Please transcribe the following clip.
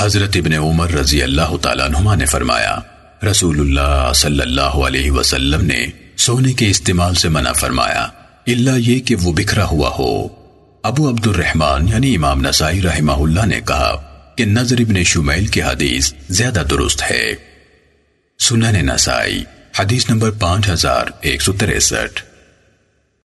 حضرت ابن عمر رضی اللہ تعالیٰ عنہما نے فرمایا، رسول اللہ صلی اللہ علیہ وسلم نے سونے کے استعمال سے منع فرمایا اللہ یہ کہ وہ بکھرا ہوا ہو۔ ابو عبد الرحمن یعنی امام نسائی رحمہ اللہ نے کہا کہ نظر ابن شمیل کی حدیث زیادہ درست ہے۔ سنن نسائی، حدیث نمبر پانچ ہزار ایک سو تریسٹھ۔